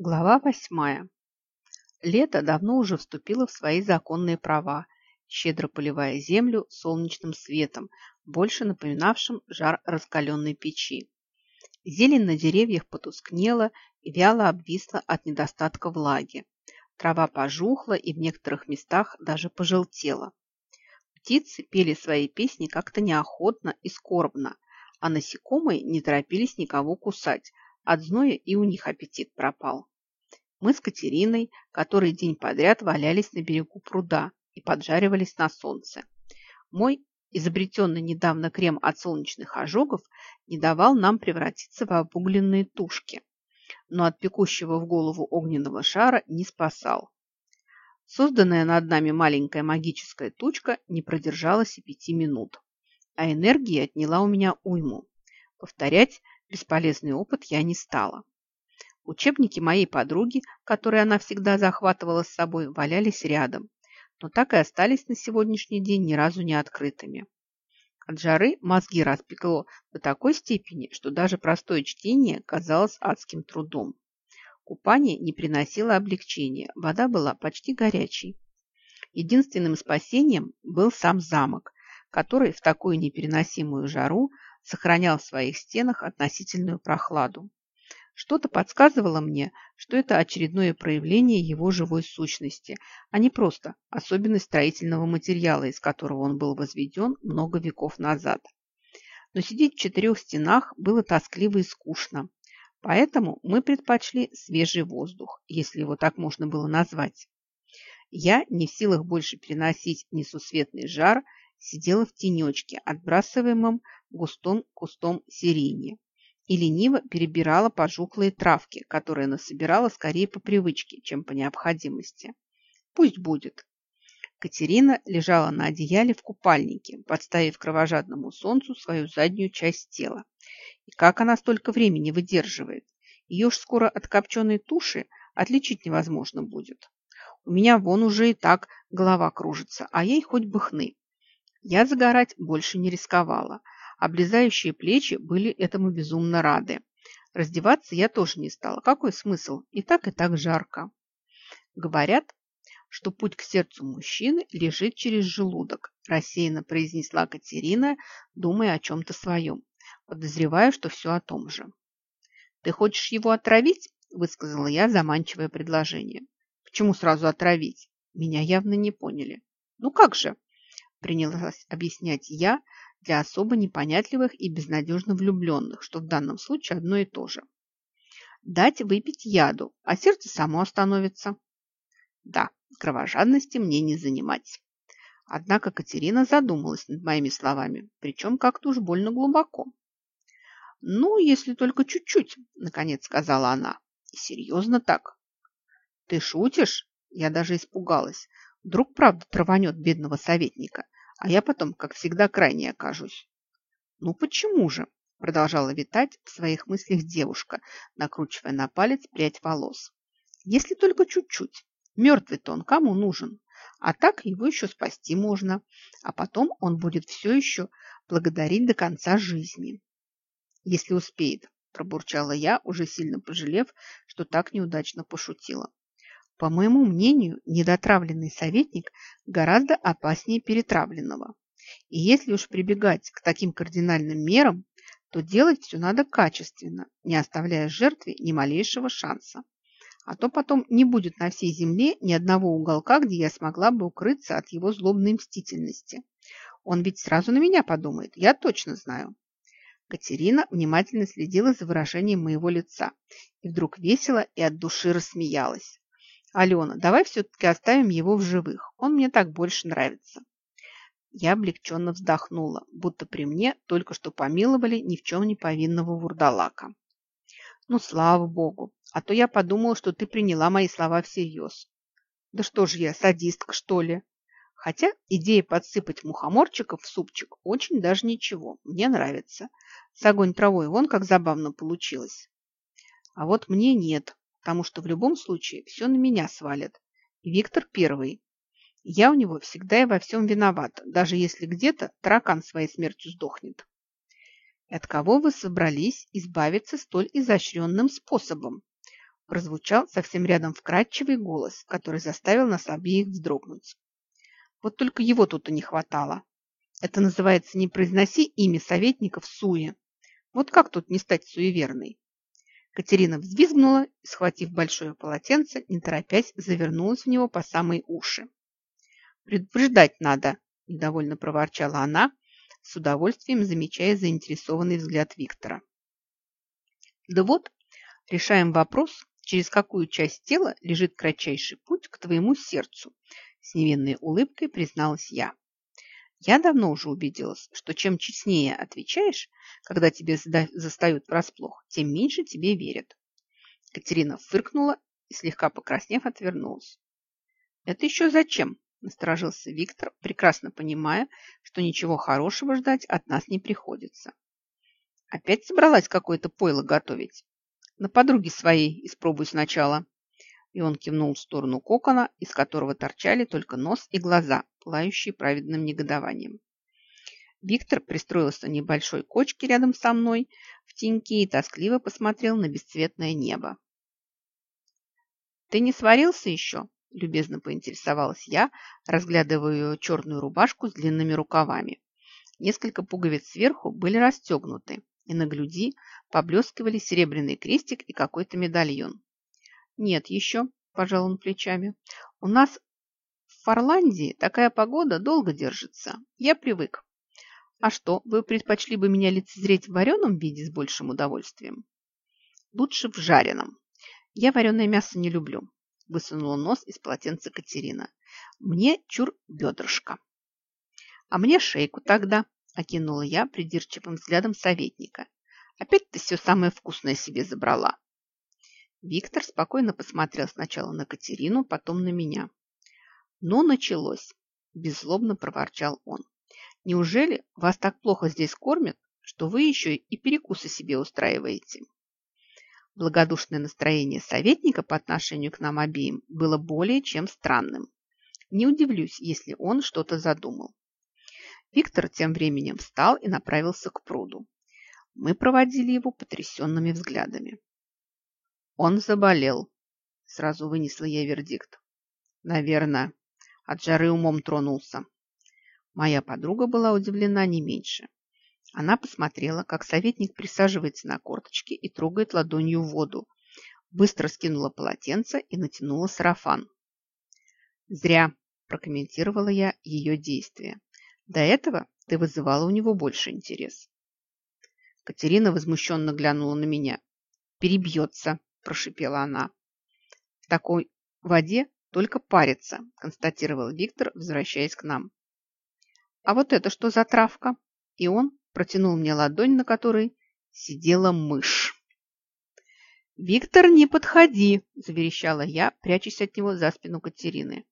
Глава восьмая. Лето давно уже вступило в свои законные права, щедро поливая землю солнечным светом, больше напоминавшим жар раскаленной печи. Зелень на деревьях потускнела и вяло обвисла от недостатка влаги. Трава пожухла и в некоторых местах даже пожелтела. Птицы пели свои песни как-то неохотно и скорбно, а насекомые не торопились никого кусать – от зноя и у них аппетит пропал. Мы с Катериной который день подряд валялись на берегу пруда и поджаривались на солнце. Мой изобретенный недавно крем от солнечных ожогов не давал нам превратиться в обугленные тушки, но от пекущего в голову огненного шара не спасал. Созданная над нами маленькая магическая тучка не продержалась и пяти минут, а энергии отняла у меня уйму. Повторять Бесполезный опыт я не стала. Учебники моей подруги, которые она всегда захватывала с собой, валялись рядом, но так и остались на сегодняшний день ни разу не открытыми. От жары мозги распекло до такой степени, что даже простое чтение казалось адским трудом. Купание не приносило облегчения, вода была почти горячей. Единственным спасением был сам замок, который в такую непереносимую жару сохранял в своих стенах относительную прохладу. Что-то подсказывало мне, что это очередное проявление его живой сущности, а не просто особенность строительного материала, из которого он был возведен много веков назад. Но сидеть в четырех стенах было тоскливо и скучно, поэтому мы предпочли свежий воздух, если его так можно было назвать. Я, не в силах больше переносить несусветный жар, сидела в тенечке, отбрасываемом густым кустом сирени и лениво перебирала пожухлые травки, которые насобирала скорее по привычке, чем по необходимости. Пусть будет. Катерина лежала на одеяле в купальнике, подставив кровожадному солнцу свою заднюю часть тела. И как она столько времени выдерживает? Ее ж скоро от копченой туши отличить невозможно будет. У меня вон уже и так голова кружится, а ей хоть бы хны. Я загорать больше не рисковала. Облезающие плечи были этому безумно рады. Раздеваться я тоже не стала. Какой смысл? И так, и так жарко. Говорят, что путь к сердцу мужчины лежит через желудок, рассеянно произнесла Катерина, думая о чем-то своем. Подозреваю, что все о том же. «Ты хочешь его отравить?» – высказала я заманчивое предложение. «Почему сразу отравить?» Меня явно не поняли. «Ну как же?» принялась объяснять я для особо непонятливых и безнадежно влюбленных, что в данном случае одно и то же. Дать выпить яду, а сердце само остановится. Да, кровожадности мне не занимать. Однако Катерина задумалась над моими словами, причем как-то уж больно глубоко. «Ну, если только чуть-чуть», — наконец сказала она. «И серьезно так». «Ты шутишь?» Я даже испугалась. Вдруг правда траванет бедного советника, а я потом, как всегда, крайне окажусь. Ну почему же? Продолжала витать в своих мыслях девушка, накручивая на палец прядь волос. Если только чуть-чуть. Мертвый-то он кому нужен? А так его еще спасти можно. А потом он будет все еще благодарить до конца жизни. Если успеет, пробурчала я, уже сильно пожалев, что так неудачно пошутила. По моему мнению, недотравленный советник гораздо опаснее перетравленного. И если уж прибегать к таким кардинальным мерам, то делать все надо качественно, не оставляя жертве ни малейшего шанса. А то потом не будет на всей земле ни одного уголка, где я смогла бы укрыться от его злобной мстительности. Он ведь сразу на меня подумает, я точно знаю. Катерина внимательно следила за выражением моего лица и вдруг весело и от души рассмеялась. Алена, давай все-таки оставим его в живых. Он мне так больше нравится. Я облегченно вздохнула, будто при мне только что помиловали ни в чем не повинного вурдалака. Ну, слава богу, а то я подумала, что ты приняла мои слова всерьез. Да что же я, садистка, что ли? Хотя идея подсыпать мухоморчиков в супчик очень даже ничего, мне нравится. С огонь травой вон как забавно получилось. А вот мне нет, потому что в любом случае все на меня свалят. Виктор первый. Я у него всегда и во всем виновата, даже если где-то таракан своей смертью сдохнет. И от кого вы собрались избавиться столь изощренным способом? прозвучал совсем рядом вкрадчивый голос, который заставил нас обеих вздрогнуть. Вот только его тут и не хватало. Это называется «не произноси имя советников суе». Вот как тут не стать суеверной? Катерина взвизгнула и, схватив большое полотенце, не торопясь, завернулась в него по самые уши. «Предупреждать надо», – недовольно проворчала она, с удовольствием замечая заинтересованный взгляд Виктора. «Да вот, решаем вопрос, через какую часть тела лежит кратчайший путь к твоему сердцу», – с невинной улыбкой призналась я. Я давно уже убедилась, что чем честнее отвечаешь, когда тебе застают врасплох, тем меньше тебе верят. Катерина фыркнула и, слегка покраснев, отвернулась. «Это еще зачем?» – насторожился Виктор, прекрасно понимая, что ничего хорошего ждать от нас не приходится. «Опять собралась какое-то пойло готовить? На подруге своей испробуй сначала». И он кивнул в сторону кокона, из которого торчали только нос и глаза, пылающие праведным негодованием. Виктор пристроился на небольшой кочке рядом со мной в теньке и тоскливо посмотрел на бесцветное небо. «Ты не сварился еще?» – любезно поинтересовалась я, разглядывая черную рубашку с длинными рукавами. Несколько пуговиц сверху были расстегнуты, и на груди поблескивали серебряный крестик и какой-то медальон. «Нет еще», – пожал он плечами. «У нас в Фарландии такая погода долго держится. Я привык. А что, вы предпочли бы меня лицезреть в вареном виде с большим удовольствием?» «Лучше в жареном. Я вареное мясо не люблю», – высунула нос из полотенца Катерина. «Мне чур бедрышко». «А мне шейку тогда», – окинула я придирчивым взглядом советника. «Опять ты все самое вкусное себе забрала». Виктор спокойно посмотрел сначала на Катерину, потом на меня. «Ну, началось!» – беззлобно проворчал он. «Неужели вас так плохо здесь кормят, что вы еще и перекусы себе устраиваете?» Благодушное настроение советника по отношению к нам обеим было более чем странным. Не удивлюсь, если он что-то задумал. Виктор тем временем встал и направился к пруду. Мы проводили его потрясенными взглядами. Он заболел. Сразу вынесла я вердикт. Наверное, от жары умом тронулся. Моя подруга была удивлена не меньше. Она посмотрела, как советник присаживается на корточки и трогает ладонью воду. Быстро скинула полотенце и натянула сарафан. «Зря», – прокомментировала я ее действия. «До этого ты вызывала у него больше интерес». Катерина возмущенно глянула на меня. «Перебьется», прошипела она. В такой воде только париться, констатировал Виктор, возвращаясь к нам. А вот это что за травка? И он протянул мне ладонь, на которой сидела мышь. «Виктор, не подходи!» – заверещала я, прячась от него за спину Катерины.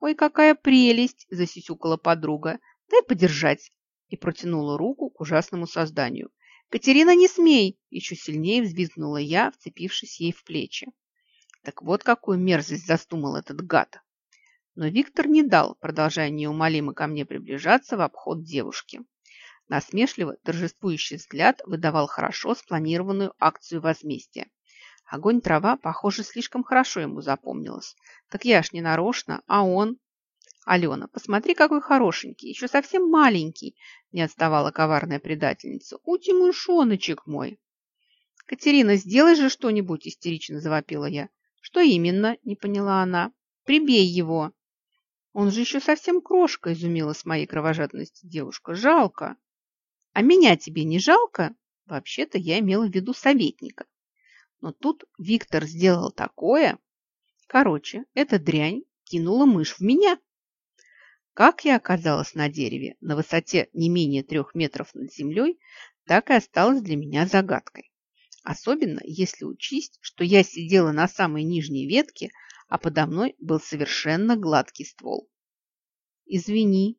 «Ой, какая прелесть!» – засисюкала подруга. «Дай подержать!» и протянула руку к ужасному созданию. «Катерина, не смей!» – еще сильнее взвизгнула я, вцепившись ей в плечи. Так вот какую мерзость застумал этот гад. Но Виктор не дал, продолжая неумолимо ко мне приближаться в обход девушки. Насмешливо торжествующий взгляд выдавал хорошо спланированную акцию возмездия. Огонь трава, похоже, слишком хорошо ему запомнилась. Так я ж не нарочно, а он... «Алена, посмотри, какой хорошенький, еще совсем маленький!» не отставала коварная предательница. «Ути, мышоночек мой!» «Катерина, сделай же что-нибудь!» истерично завопила я. «Что именно?» – не поняла она. «Прибей его!» «Он же еще совсем крошка!» – изумилась моей кровожадности девушка. «Жалко!» «А меня тебе не жалко?» Вообще-то я имела в виду советника. Но тут Виктор сделал такое. Короче, эта дрянь кинула мышь в меня. Как я оказалась на дереве на высоте не менее трех метров над землей, так и осталось для меня загадкой. Особенно если учесть, что я сидела на самой нижней ветке, а подо мной был совершенно гладкий ствол. «Извини,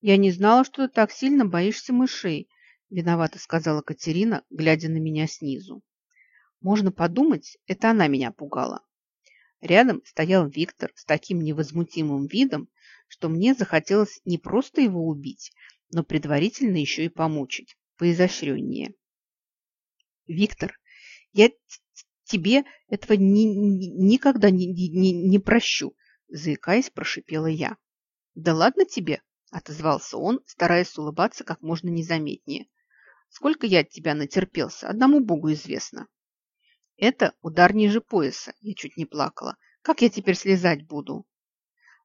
я не знала, что ты так сильно боишься мышей», виновато сказала Катерина, глядя на меня снизу. Можно подумать, это она меня пугала. Рядом стоял Виктор с таким невозмутимым видом, что мне захотелось не просто его убить, но предварительно еще и помучить, поизощреннее. «Виктор, я тебе этого ни, ни, никогда не, не, не прощу, заикаясь, прошипела я. Да ладно тебе, отозвался он, стараясь улыбаться как можно незаметнее. Сколько я от тебя натерпелся, одному богу известно. Это удар ниже пояса, я чуть не плакала. Как я теперь слезать буду?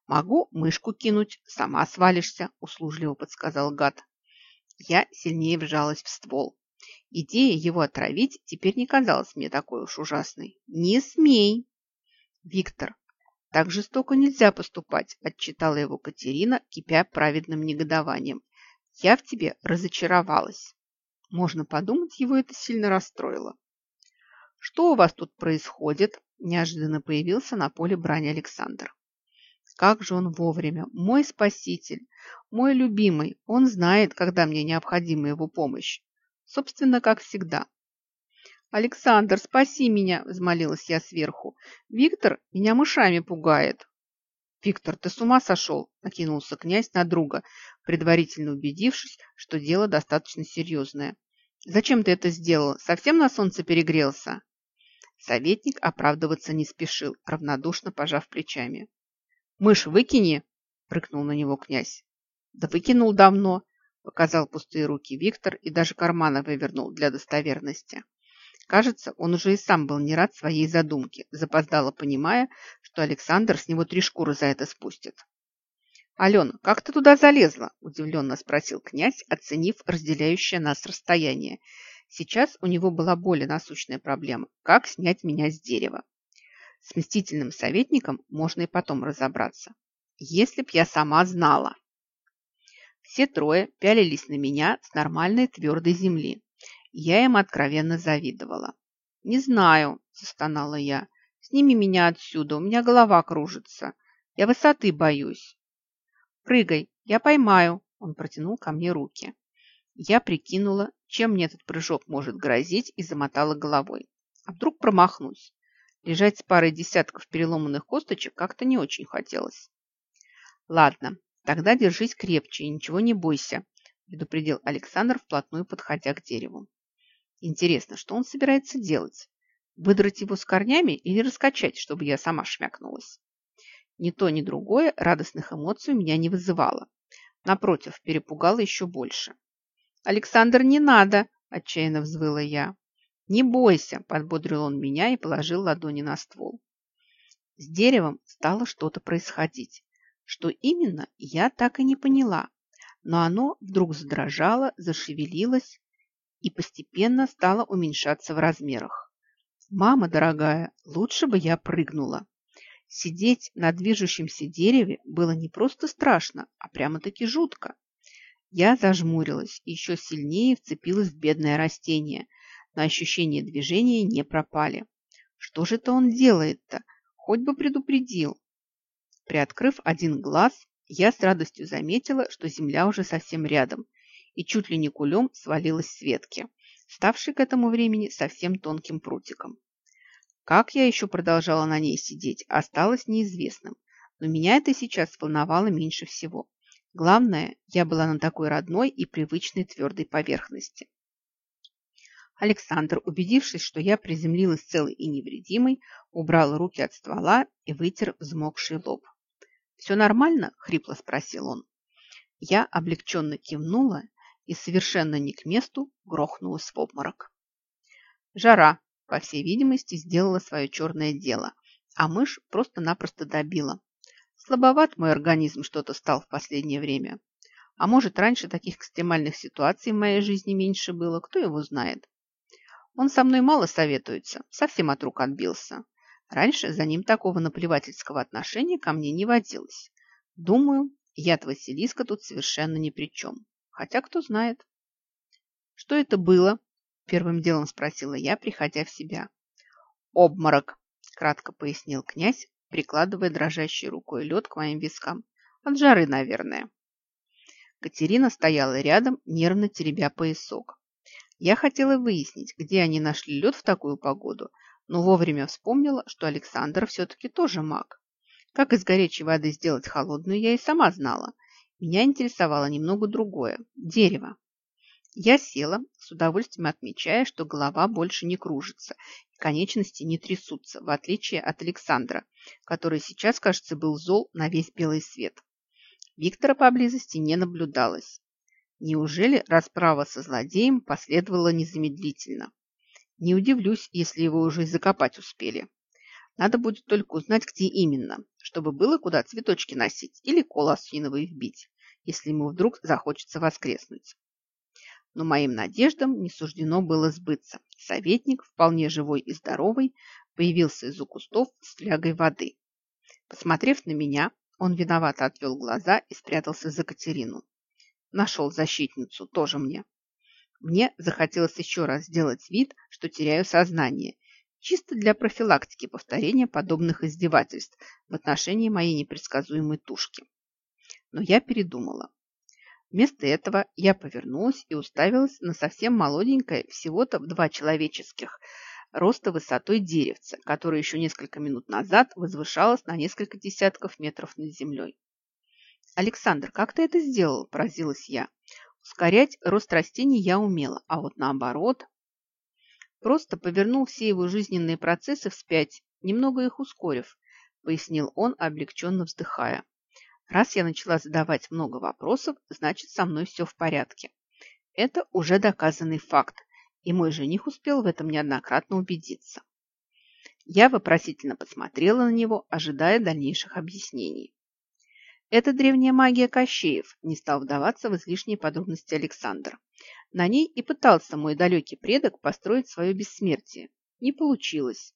Могу мышку кинуть, сама свалишься, услужливо подсказал гад. Я сильнее вжалась в ствол. Идея его отравить теперь не казалась мне такой уж ужасной. «Не смей!» «Виктор, так жестоко нельзя поступать», – отчитала его Катерина, кипя праведным негодованием. «Я в тебе разочаровалась». Можно подумать, его это сильно расстроило. «Что у вас тут происходит?» – неожиданно появился на поле брани Александр. Как же он вовремя! Мой спаситель, мой любимый, он знает, когда мне необходима его помощь. Собственно, как всегда. «Александр, спаси меня!» – взмолилась я сверху. «Виктор меня мышами пугает». «Виктор, ты с ума сошел?» – накинулся князь на друга, предварительно убедившись, что дело достаточно серьезное. «Зачем ты это сделал? Совсем на солнце перегрелся?» Советник оправдываться не спешил, равнодушно пожав плечами. «Мышь выкини!» – прыгнул на него князь. «Да выкинул давно!» – показал пустые руки Виктор и даже карманы вывернул для достоверности. Кажется, он уже и сам был не рад своей задумке, запоздало понимая, что Александр с него три шкуры за это спустит. «Алена, как ты туда залезла?» – удивленно спросил князь, оценив разделяющее нас расстояние. Сейчас у него была более насущная проблема – как снять меня с дерева. С мстительным советником можно и потом разобраться. Если б я сама знала. Все трое пялились на меня с нормальной твердой земли. Я им откровенно завидовала. «Не знаю», – застонала я. «Сними меня отсюда, у меня голова кружится. Я высоты боюсь». «Прыгай, я поймаю», – он протянул ко мне руки. Я прикинула, чем мне этот прыжок может грозить, и замотала головой. А вдруг промахнусь? Лежать с парой десятков переломанных косточек как-то не очень хотелось. «Ладно, тогда держись крепче и ничего не бойся», предупредил Александр, вплотную подходя к дереву. «Интересно, что он собирается делать? Выдрать его с корнями или раскачать, чтобы я сама шмякнулась?» Ни то, ни другое радостных эмоций у меня не вызывало. Напротив, перепугало еще больше. «Александр, не надо!» – отчаянно взвыла я. «Не бойся!» – подбодрил он меня и положил ладони на ствол. С деревом стало что-то происходить. Что именно, я так и не поняла. Но оно вдруг задрожало, зашевелилось и постепенно стало уменьшаться в размерах. «Мама дорогая, лучше бы я прыгнула!» Сидеть на движущемся дереве было не просто страшно, а прямо-таки жутко. Я зажмурилась и еще сильнее вцепилась в бедное растение, но ощущения движения не пропали. Что же это он делает-то? Хоть бы предупредил. Приоткрыв один глаз, я с радостью заметила, что земля уже совсем рядом, и чуть ли не кулем свалилась с ветки, ставшей к этому времени совсем тонким прутиком. Как я еще продолжала на ней сидеть, осталось неизвестным, но меня это сейчас волновало меньше всего. Главное, я была на такой родной и привычной твердой поверхности. Александр, убедившись, что я приземлилась целой и невредимой, убрал руки от ствола и вытер взмокший лоб. «Все нормально?» – хрипло спросил он. Я облегченно кивнула и совершенно не к месту грохнулась в обморок. Жара, по всей видимости, сделала свое черное дело, а мышь просто-напросто добила. Слабоват мой организм что-то стал в последнее время. А может, раньше таких экстремальных ситуаций в моей жизни меньше было, кто его знает. Он со мной мало советуется, совсем от рук отбился. Раньше за ним такого наплевательского отношения ко мне не водилось. Думаю, яд Василиска тут совершенно ни при чем. Хотя кто знает. Что это было? Первым делом спросила я, приходя в себя. Обморок, кратко пояснил князь, прикладывая дрожащей рукой лед к моим вискам. От жары, наверное. Катерина стояла рядом, нервно теребя поясок. Я хотела выяснить, где они нашли лед в такую погоду, но вовремя вспомнила, что Александр все-таки тоже маг. Как из горячей воды сделать холодную, я и сама знала. Меня интересовало немного другое – дерево. Я села, с удовольствием отмечая, что голова больше не кружится и конечности не трясутся, в отличие от Александра, который сейчас, кажется, был зол на весь белый свет. Виктора поблизости не наблюдалось. Неужели расправа со злодеем последовала незамедлительно? Не удивлюсь, если его уже и закопать успели. Надо будет только узнать, где именно, чтобы было куда цветочки носить или кол осиновый вбить, если ему вдруг захочется воскреснуть но моим надеждам не суждено было сбыться. Советник, вполне живой и здоровый, появился из-за кустов с флягой воды. Посмотрев на меня, он виновато отвел глаза и спрятался за Катерину. Нашел защитницу, тоже мне. Мне захотелось еще раз сделать вид, что теряю сознание, чисто для профилактики повторения подобных издевательств в отношении моей непредсказуемой тушки. Но я передумала. Вместо этого я повернулась и уставилась на совсем молоденькое, всего-то в два человеческих роста высотой деревца, которое еще несколько минут назад возвышалось на несколько десятков метров над землей. «Александр, как ты это сделал?» – поразилась я. Ускорять рост растений я умела, а вот наоборот... Просто повернул все его жизненные процессы вспять, немного их ускорив, пояснил он, облегченно вздыхая. Раз я начала задавать много вопросов, значит, со мной все в порядке. Это уже доказанный факт, и мой жених успел в этом неоднократно убедиться. Я вопросительно посмотрела на него, ожидая дальнейших объяснений. Это древняя магия Кощеев, не стал вдаваться в излишние подробности Александр. На ней и пытался мой далекий предок построить свое бессмертие. Не получилось.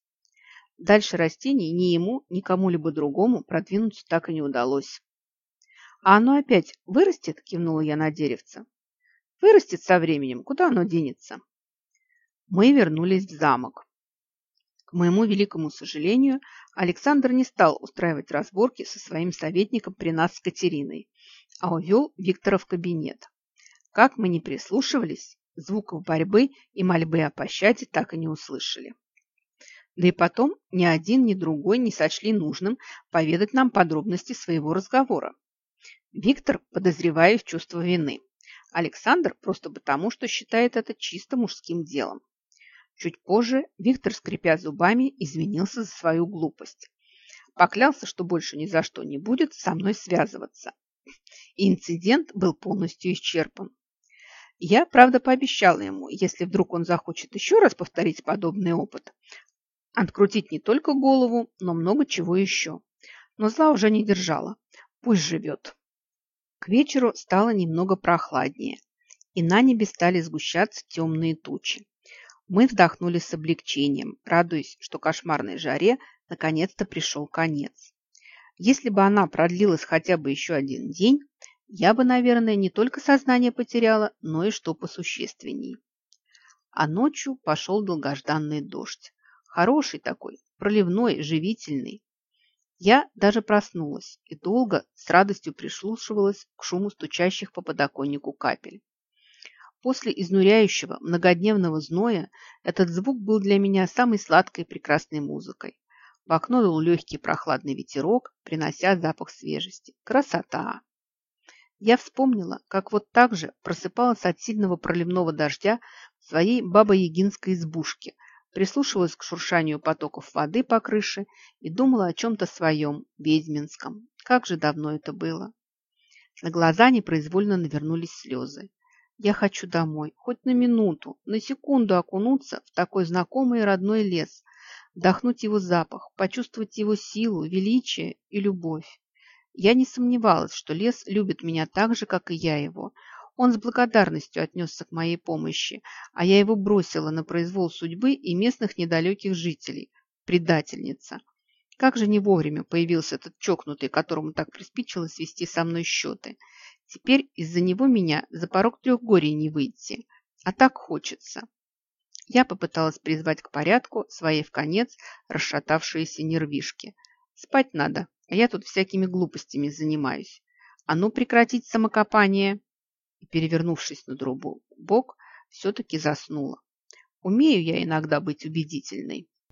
Дальше растений ни ему, ни кому-либо другому продвинуться так и не удалось. «А оно опять вырастет?» – кивнула я на деревце. «Вырастет со временем. Куда оно денется?» Мы вернулись в замок. К моему великому сожалению, Александр не стал устраивать разборки со своим советником при нас с Катериной, а увел Виктора в кабинет. Как мы не прислушивались, звуков борьбы и мольбы о пощаде так и не услышали. Да и потом ни один, ни другой не сочли нужным поведать нам подробности своего разговора. Виктор, подозревая в чувство вины. Александр просто потому, что считает это чисто мужским делом. Чуть позже Виктор, скрипя зубами, извинился за свою глупость. Поклялся, что больше ни за что не будет со мной связываться. И инцидент был полностью исчерпан. Я, правда, пообещала ему, если вдруг он захочет еще раз повторить подобный опыт, открутить не только голову, но много чего еще. Но зла уже не держала. Пусть живет. К вечеру стало немного прохладнее, и на небе стали сгущаться темные тучи. Мы вдохнули с облегчением, радуясь, что кошмарной жаре наконец-то пришел конец. Если бы она продлилась хотя бы еще один день, я бы, наверное, не только сознание потеряла, но и что посущественней. А ночью пошел долгожданный дождь. Хороший такой, проливной, живительный. Я даже проснулась и долго с радостью прислушивалась к шуму стучащих по подоконнику капель. После изнуряющего многодневного зноя этот звук был для меня самой сладкой и прекрасной музыкой. В окно дул легкий прохладный ветерок, принося запах свежести. Красота! Я вспомнила, как вот так же просыпалась от сильного проливного дождя в своей бабо-ягинской избушке – прислушивалась к шуршанию потоков воды по крыше и думала о чем-то своем, ведьминском. Как же давно это было. На глаза непроизвольно навернулись слезы. Я хочу домой, хоть на минуту, на секунду окунуться в такой знакомый родной лес, вдохнуть его запах, почувствовать его силу, величие и любовь. Я не сомневалась, что лес любит меня так же, как и я его. Он с благодарностью отнесся к моей помощи, а я его бросила на произвол судьбы и местных недалеких жителей. Предательница. Как же не вовремя появился этот чокнутый, которому так приспичило свести со мной счеты. Теперь из-за него меня за порог трех горей не выйти. А так хочется. Я попыталась призвать к порядку своей в конец расшатавшиеся нервишки. Спать надо, а я тут всякими глупостями занимаюсь. А ну прекратить самокопание и, перевернувшись на другой бок, все-таки заснула. Умею я иногда быть убедительной.